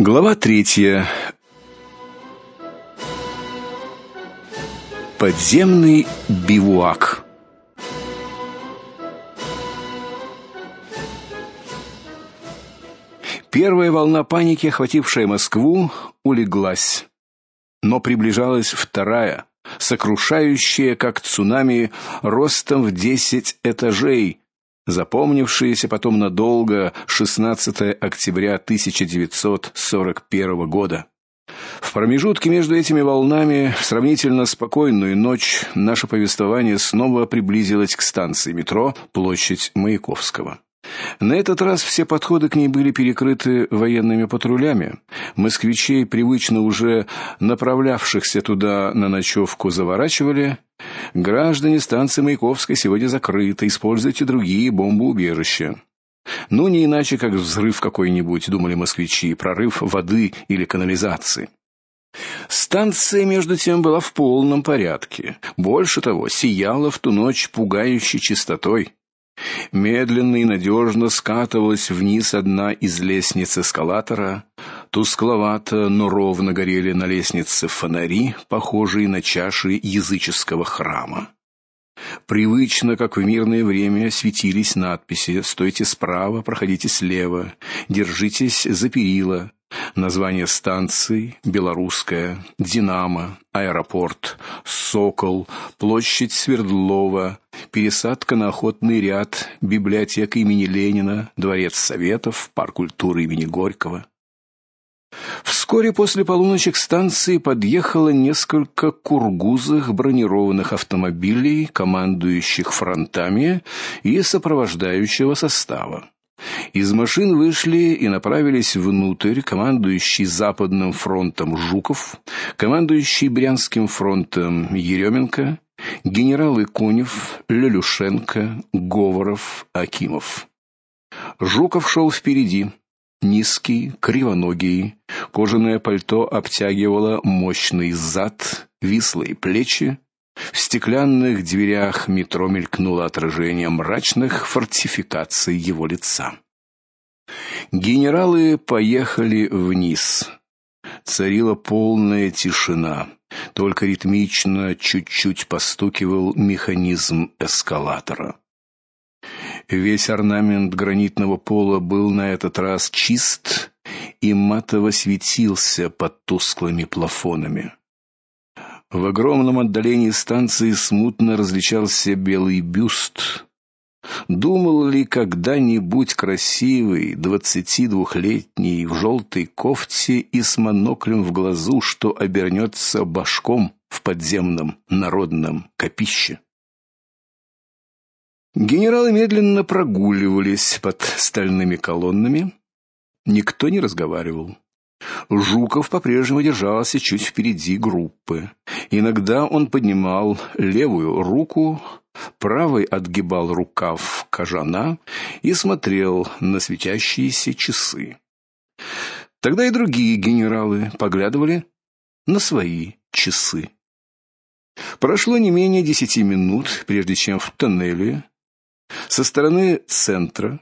Глава третья. Подземный бивуак. Первая волна паники, охватившая Москву, улеглась, но приближалась вторая, сокрушающая как цунами ростом в десять этажей, запомнившееся потом надолго 16 октября 1941 года. В промежутке между этими волнами, в сравнительно спокойную ночь, наше повествование снова приблизилось к станции метро Площадь Маяковского. На этот раз все подходы к ней были перекрыты военными патрулями. Москвичей, привычно уже направлявшихся туда на ночевку, заворачивали. Граждане станции Маяковской сегодня закрыты, используйте другие бомбоубежища. Ну не иначе как взрыв какой-нибудь, думали москвичи, прорыв воды или канализации. Станция между тем была в полном порядке. Больше того, сияла в ту ночь пугающей чистотой. Медленно и надежно скатывалась вниз одна из лестниц эскалатора. Тускловато, но ровно горели на лестнице фонари, похожие на чаши языческого храма. Привычно, как в мирное время, светились надписи: "Стойте справа, проходите слева, держитесь за перила". Название станций: Белорусская, Динамо, аэропорт, Сокол, площадь Свердлова, пересадка на охотный ряд, библиотека имени Ленина, дворец Советов, парк культуры имени Горького. Вскоре после полуночи к станции подъехало несколько кургузых бронированных автомобилей, командующих фронтами и сопровождающего состава. Из машин вышли и направились внутрь командующий Западным фронтом Жуков, командующий Брянским фронтом Еременко, генералы Конев, Лелюшенко, Говоров, Акимов. Жуков шел впереди, низкий, кривоногий, кожаное пальто обтягивало мощный зад, вислые плечи. В стеклянных дверях метро мелькнуло отражение мрачных фортификаций его лица. Генералы поехали вниз. Царила полная тишина. Только ритмично чуть-чуть постукивал механизм эскалатора. Весь орнамент гранитного пола был на этот раз чист и матово светился под тусклыми плафонами. В огромном отдалении станции смутно различался белый бюст. Думал ли когда-нибудь красивый двадцатидвухлетний в желтой кофте и с моноклем в глазу, что обернется башком в подземном народном копище? Генералы медленно прогуливались под стальными колоннами. Никто не разговаривал. Жуков по-прежнему держался чуть впереди группы. Иногда он поднимал левую руку, правой отгибал рукав кожана и смотрел на светящиеся часы. Тогда и другие генералы поглядывали на свои часы. Прошло не менее десяти минут, прежде чем в тоннеле со стороны центра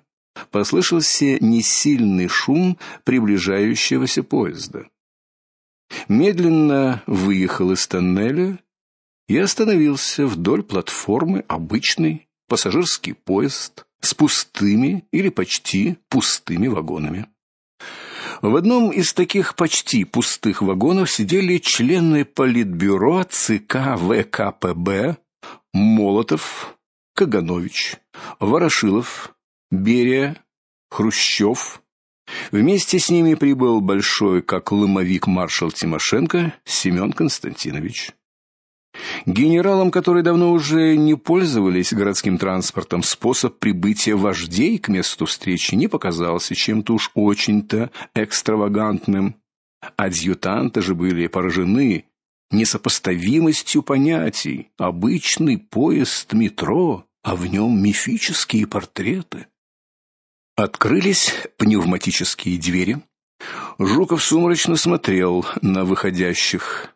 послышался несильный шум приближающегося поезда. Медленно выехал из тоннеля и остановился вдоль платформы обычный пассажирский поезд с пустыми или почти пустыми вагонами. В одном из таких почти пустых вагонов сидели члены политбюро ЦК ВКПБ Молотов, Каганович, Ворошилов, Берия, Хрущев. Вместе с ними прибыл большой, как ломовик маршал Тимошенко Семен Константинович. Генералам, которые давно уже не пользовались городским транспортом, способ прибытия вождей к месту встречи не показался чем-то уж очень-то экстравагантным. Адъютанты же были поражены несопоставимостью понятий. Обычный поезд метро а в нем мифические портреты. Открылись пневматические двери. Жуков сумрачно смотрел на выходящих.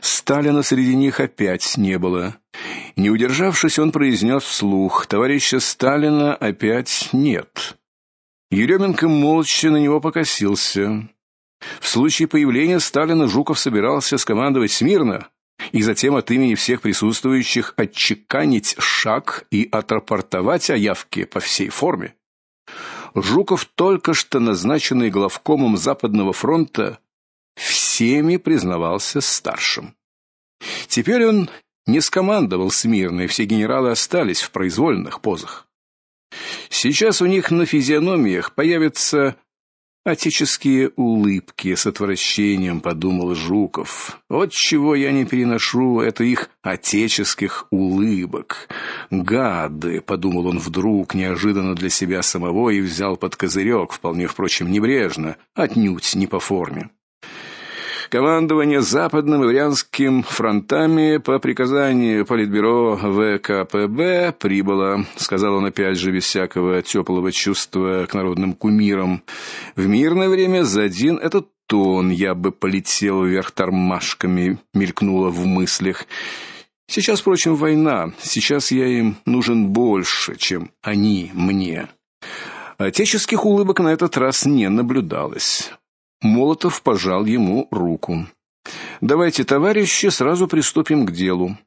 Сталина среди них опять не было. Не удержавшись, он произнес вслух: "Товарища Сталина опять нет". Еременко молча на него покосился. В случае появления Сталина Жуков собирался скомандовать смирно и затем от имени всех присутствующих отчеканить шаг и отрапортовать о явке по всей форме. Жуков, только что назначенный главкомом Западного фронта, всеми признавался старшим. Теперь он не скомандовал смирно, и все генералы остались в произвольных позах. Сейчас у них на физиономиях появятся Отеческие улыбки с отвращением подумал Жуков. Вот чего я не переношу это их отеческих улыбок. Гады, подумал он вдруг неожиданно для себя самого и взял под козырек, вполне впрочем небрежно, отнюдь не по форме. Командование Западным и фронтами по приказанию Политбюро ВКПБ прибыло, сказал он опять же без всякого теплого чувства к народным кумирам. В мирное время за один этот тон я бы полетел вверх тормашками, мелькнуло в мыслях. Сейчас, впрочем, война. Сейчас я им нужен больше, чем они мне. Отеческих улыбок на этот раз не наблюдалось. Молотов пожал ему руку. Давайте, товарищи, сразу приступим к делу.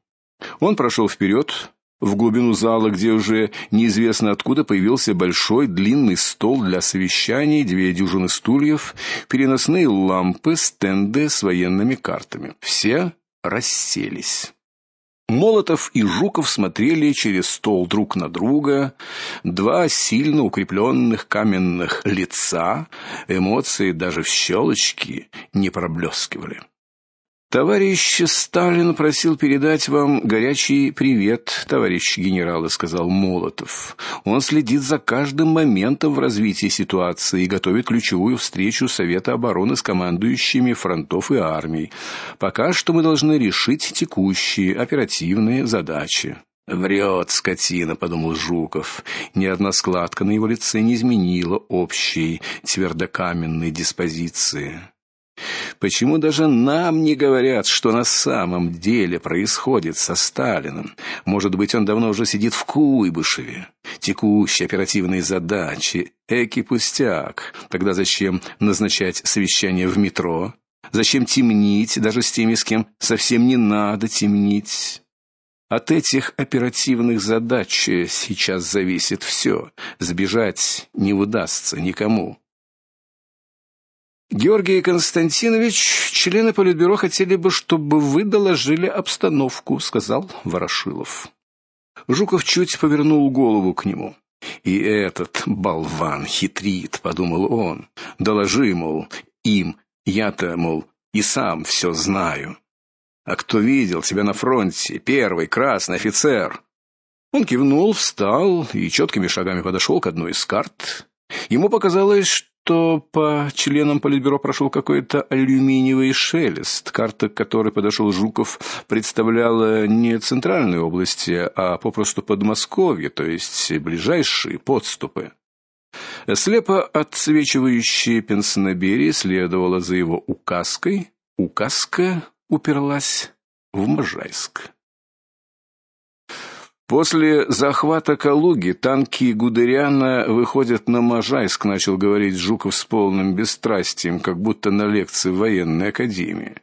Он прошел вперед, в глубину зала, где уже неизвестно откуда появился большой длинный стол для совещаний, две дюжины стульев, переносные лампы, стенды с военными картами. Все расселись. Молотов и Жуков смотрели через стол друг на друга, два сильно укрепленных каменных лица, эмоции даже в щелочки не проблескивали. Товарищ Сталин просил передать вам горячий привет, товарищ генерал, сказал Молотов. Он следит за каждым моментом в развитии ситуации и готовит ключевую встречу Совета обороны с командующими фронтов и армий. Пока что мы должны решить текущие оперативные задачи. Врет, скотина, подумал Жуков. Ни одна складка на его лице не изменила общей твердокаменной диспозиции. Почему даже нам не говорят, что на самом деле происходит со Сталиным? Может быть, он давно уже сидит в Куйбышеве. Текущие оперативные задачи эки пустяк. Тогда зачем назначать совещание в метро? Зачем темнить даже с теми, с кем совсем не надо темнить? От этих оперативных задач сейчас зависит все. Сбежать не удастся никому. Георгий Константинович, члены политбюро хотели бы, чтобы вы доложили обстановку, сказал Ворошилов. Жуков чуть повернул голову к нему. И этот болван хитрит, подумал он. Доложи, мол, им, я-то, мол, и сам все знаю. А кто видел тебя на фронте? Первый красный офицер. Он кивнул, встал и четкими шагами подошел к одной из карт. Ему показалось, что по членам политбюро прошел какой-то алюминиевый шелест. Карта, к которой подошел Жуков, представляла не центральные области, а попросту Подмосковье, то есть ближайшие подступы. Слепо отсвечивающая пенсноберия следовала за его указкой. Указка уперлась в Можайск. После захвата Калуги танки Гудериана выходят на Можайск, начал говорить Жуков с полным бесстрастием, как будто на лекции в военной академии.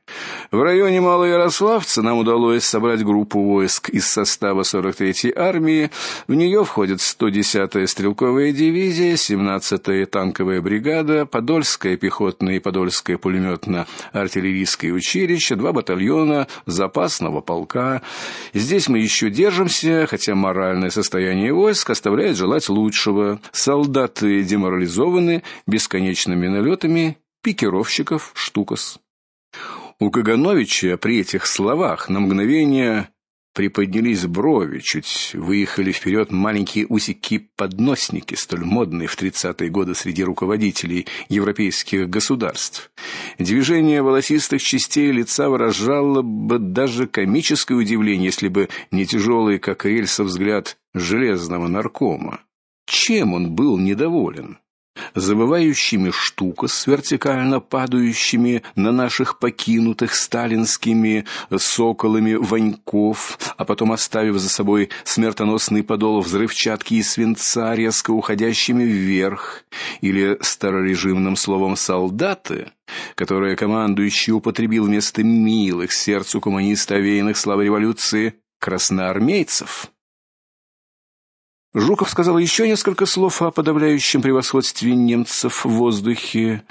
В районе Малоярославца нам удалось собрать группу войск из состава 43-й армии. В нее входят 110-я стрелковая дивизия, 17-я танковая бригада, Подольская пехотная и Подольское пулеметно-артиллерийское училище, два батальона запасного полка. Здесь мы еще держимся, хотя моральное состояние войск оставляет желать лучшего. Солдаты деморализованы бесконечными налетами пикировщиков штукас. У Кагановича при этих словах на мгновение приподнялись брови, чуть выехали вперед маленькие усики-подносники, столь модные в тридцатые годы среди руководителей европейских государств. Движение волосистых частей лица выражало бы даже комическое удивление, если бы не тяжелый, как рельса, взгляд железного наркома. Чем он был недоволен? Забывающими штука с вертикально падающими на наших покинутых сталинскими соколами ваньков, а потом оставив за собой смертоносный подол взрывчатки и свинца, резко уходящими вверх, или старорежимным словом солдаты, которое командующий употребил вместо милых сердцу коммуниста овеянных славой революции красноармейцев. Жуков сказал еще несколько слов о подавляющем превосходстве немцев в воздухе.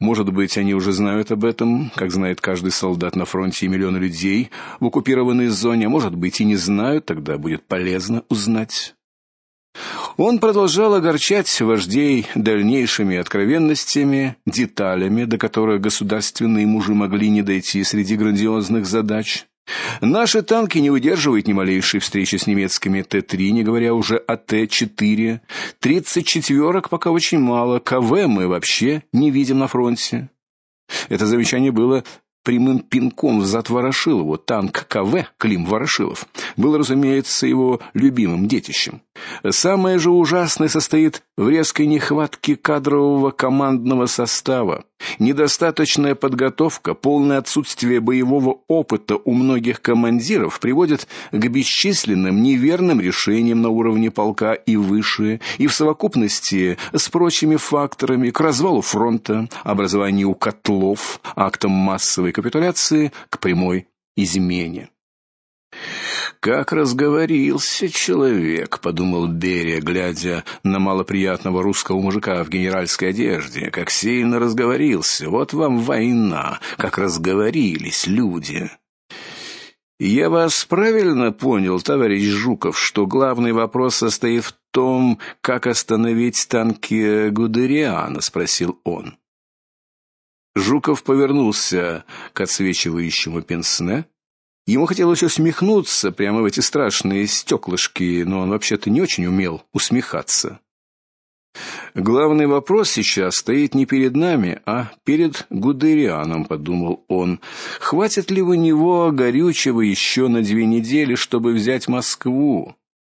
Может быть, они уже знают об этом, как знает каждый солдат на фронте и миллионы людей в оккупированной зоне, может быть и не знают, тогда будет полезно узнать. Он продолжал огорчать вождей дальнейшими откровенностями, деталями, до которых государственные мужи могли не дойти среди грандиозных задач. Наши танки не выдерживают ни малейшей встречи с немецкими Т-3, не говоря уже о Т-4. Тридцать четверок пока очень мало, КВ мы вообще не видим на фронте. Это замечание было прямым пинком в зад Ворошилову. Танк КВ Клим Ворошилов был, разумеется, его любимым детищем. Самое же ужасное состоит в резкой нехватке кадрового командного состава. Недостаточная подготовка, полное отсутствие боевого опыта у многих командиров приводит к бесчисленным неверным решениям на уровне полка и выше, и в совокупности с прочими факторами к развалу фронта, образованию котлов, актам массовой капитуляции, к прямой измене. Как разговорился человек, подумал Берия, глядя на малоприятного русского мужика в генеральской одежде. Как сильно разговорился. Вот вам война, как разговорились люди. Я вас правильно понял, товарищ Жуков, что главный вопрос состоит в том, как остановить танки Гудериана, спросил он. Жуков повернулся к отсвечивающему пенсне Ему хотелось усмехнуться прямо в эти страшные стеклышки, но он вообще-то не очень умел усмехаться. Главный вопрос сейчас стоит не перед нами, а перед Гудерианом, подумал он. Хватит ли у него горючего еще на две недели, чтобы взять Москву?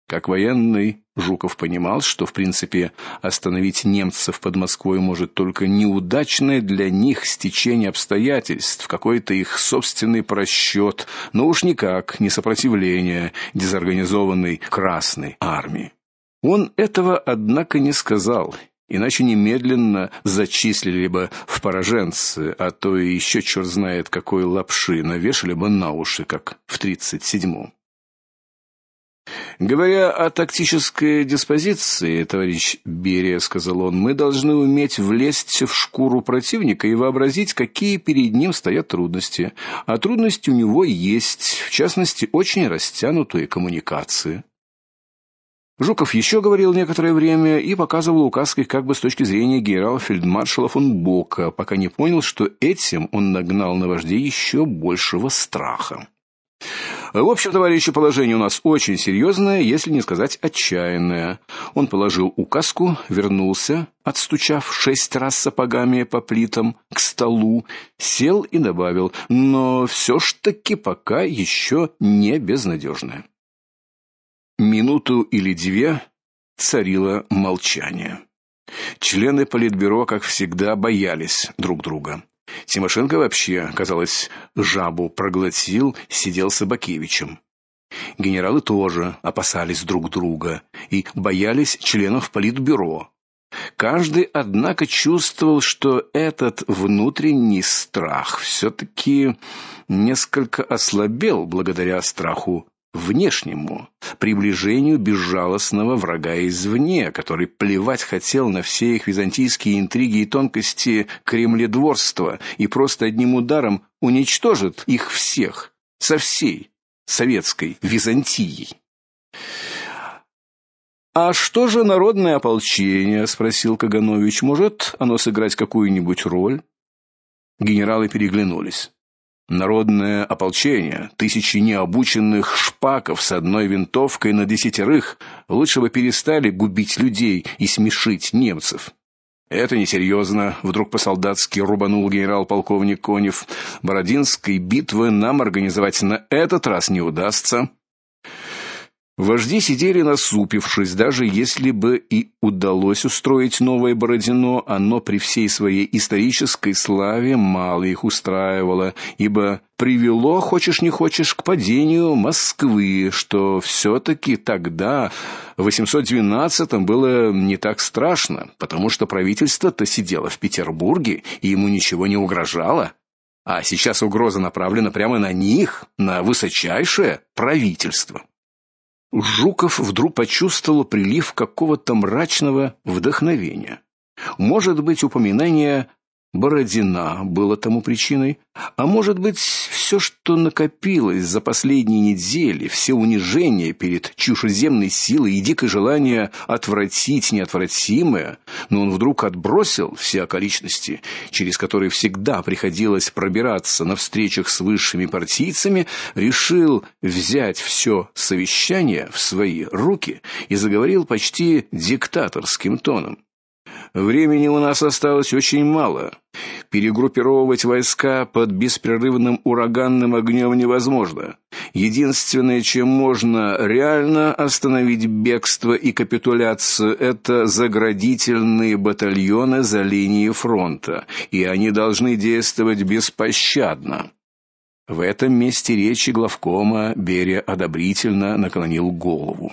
Как военный, Жуков понимал, что в принципе остановить немцев под Москвой может только неудачное для них стечение обстоятельств, какой-то их собственный просчет, но уж никак не сопротивление дезорганизованной Красной армии. Он этого однако не сказал, иначе немедленно зачислили бы в пораженцы, а то и еще черт знает какой лапши навешали бы на уши, как в тридцать седьмом. Говоря о тактической диспозиции, товарищ Берия, сказал он, мы должны уметь влезть в шкуру противника и вообразить, какие перед ним стоят трудности. А трудности у него есть, в частности, очень растянутые коммуникации. Жуков еще говорил некоторое время и показывал указкой как бы с точки зрения генерала-фельдмаршала фон Бока, пока не понял, что этим он нагнал на вождей еще большего страха. В общем, товарищи, положение у нас очень серьезное, если не сказать отчаянное. Он положил указку, вернулся, отстучав шесть раз сапогами по плитам к столу, сел и добавил: "Но все ж таки пока еще не безнадежное». Минуту или две царило молчание. Члены политбюро, как всегда, боялись друг друга. Тимошенко вообще, казалось, жабу проглотил, сидел с Абакевичем. Генералы тоже опасались друг друга и боялись членов политбюро. Каждый, однако, чувствовал, что этот внутренний страх все таки несколько ослабел благодаря страху внешнему, приближению безжалостного врага извне, который плевать хотел на все их византийские интриги и тонкости кремледворства и просто одним ударом уничтожит их всех со всей советской Византией. А что же народное ополчение, спросил Каганович. Может, оно сыграть какую-нибудь роль? Генералы переглянулись. Народное ополчение, тысячи необученных шпаков с одной винтовкой на десятерых, лучше бы перестали губить людей и смешить немцев. Это несерьезно», — вдруг по-солдатски рубанул генерал-полковник Конев. Бородинской битвы нам организовать на этот раз не удастся. Вожди сидели насупившись, даже если бы и удалось устроить новое Бородино, оно при всей своей исторической славе мало их устраивало, ибо привело, хочешь не хочешь, к падению Москвы, что все таки тогда в 812-м было не так страшно, потому что правительство-то сидело в Петербурге, и ему ничего не угрожало. А сейчас угроза направлена прямо на них, на высочайшее правительство. Жуков вдруг почувствовал прилив какого-то мрачного вдохновения. Может быть, упоминание Бородина было тому причиной, а может быть, все, что накопилось за последние недели, все унижения перед чужеземной силой и дикое желание отвратить неотвратимое, но он вдруг отбросил все околичности, через которые всегда приходилось пробираться на встречах с высшими партийцами, решил взять все совещание в свои руки и заговорил почти диктаторским тоном. Времени у нас осталось очень мало. Перегруппировать войска под беспрерывным ураганным огнем невозможно. Единственное, чем можно реально остановить бегство и капитуляцию это заградительные батальоны за линией фронта, и они должны действовать беспощадно. В этом месте речи главкома Берия одобрительно наклонил голову.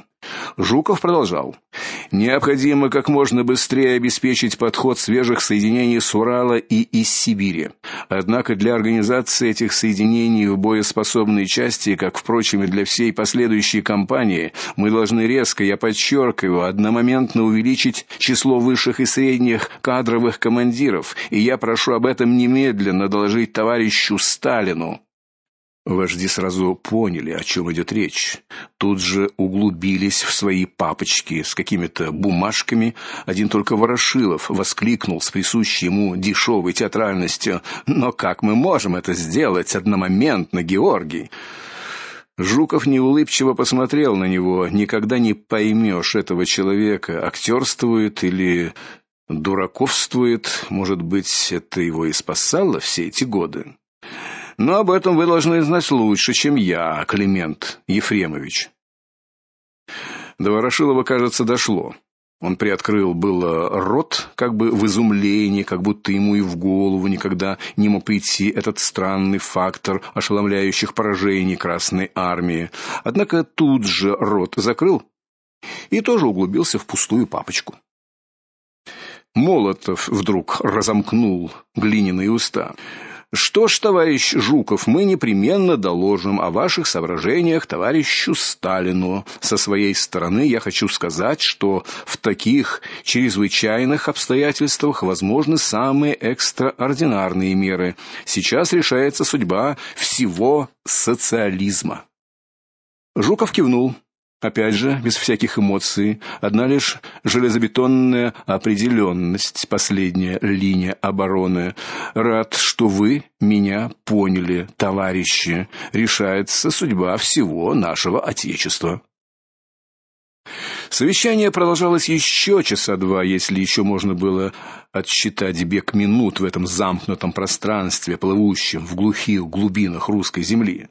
Жуков продолжал: Необходимо как можно быстрее обеспечить подход свежих соединений с Урала и из Сибири. Однако для организации этих соединений в боеспособной части, как впрочем и для всей последующей кампании, мы должны резко, я подчеркиваю, одномоментно увеличить число высших и средних кадровых командиров, и я прошу об этом немедленно доложить товарищу Сталину. Вожди сразу поняли, о чем идет речь. Тут же углубились в свои папочки с какими-то бумажками. Один только Ворошилов воскликнул с присущей ему дешевой театральностью: "Но как мы можем это сделать одномоментно, Георгий?" Жуков неулыбчиво посмотрел на него. Никогда не поймешь этого человека, актерствует или дураковствует. Может быть, это его и спасало все эти годы. Но об этом вы должны знать лучше, чем я, Климент Ефремович. До Ворошилова, кажется, дошло. Он приоткрыл было рот, как бы в изумлении, как будто ему и в голову никогда не мог прийти этот странный фактор ошеломляющих поражений Красной армии. Однако тут же рот закрыл и тоже углубился в пустую папочку. Молотов вдруг разомкнул глиняные уста. Что ж, товарищ Жуков, мы непременно доложим о ваших соображениях товарищу Сталину. Со своей стороны я хочу сказать, что в таких чрезвычайных обстоятельствах возможны самые экстраординарные меры. Сейчас решается судьба всего социализма. Жуков кивнул. Опять же, без всяких эмоций, одна лишь железобетонная определенность, последняя линия обороны. Рад, что вы меня поняли, товарищи. Решается судьба всего нашего отечества. Совещание продолжалось еще часа два, если еще можно было отсчитать бег минут в этом замкнутом пространстве, плывущем в глухих глубинах русской земли.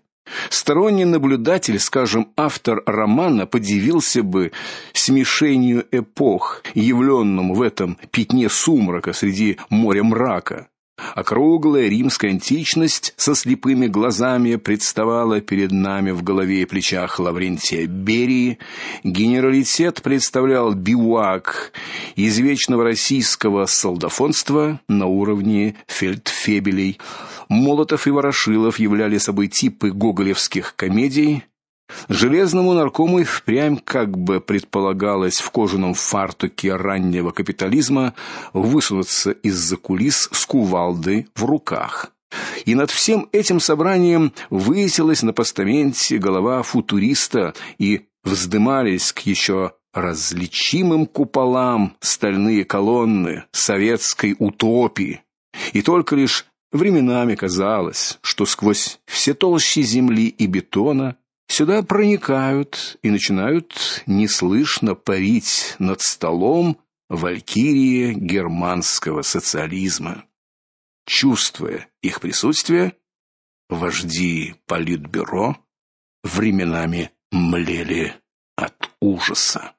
Сторонний наблюдатель, скажем, автор романа подивился бы смешению эпох, явленному в этом пятне сумрака среди моря мрака. Округлая римская античность со слепыми глазами представала перед нами в голове и плечах Лаврентия Берии. Генералитет представлял бивуак из вечного российского солдафонства на уровне фельдфебелей. Молотов и Ворошилов являли собой типы гоголевских комедий. Железному наркому и впрямь, как бы предполагалось в кожаном фартуке раннего капитализма, высунуться из-за кулис с кувалдой в руках. И над всем этим собранием высилась на постаменте голова футуриста и вздымались к еще различимым куполам стальные колонны советской утопии. И только лишь Временами казалось, что сквозь все толщи земли и бетона сюда проникают и начинают неслышно парить над столом валькирии германского социализма. Чувствуя их присутствие, вожди политбюро временами млели от ужаса.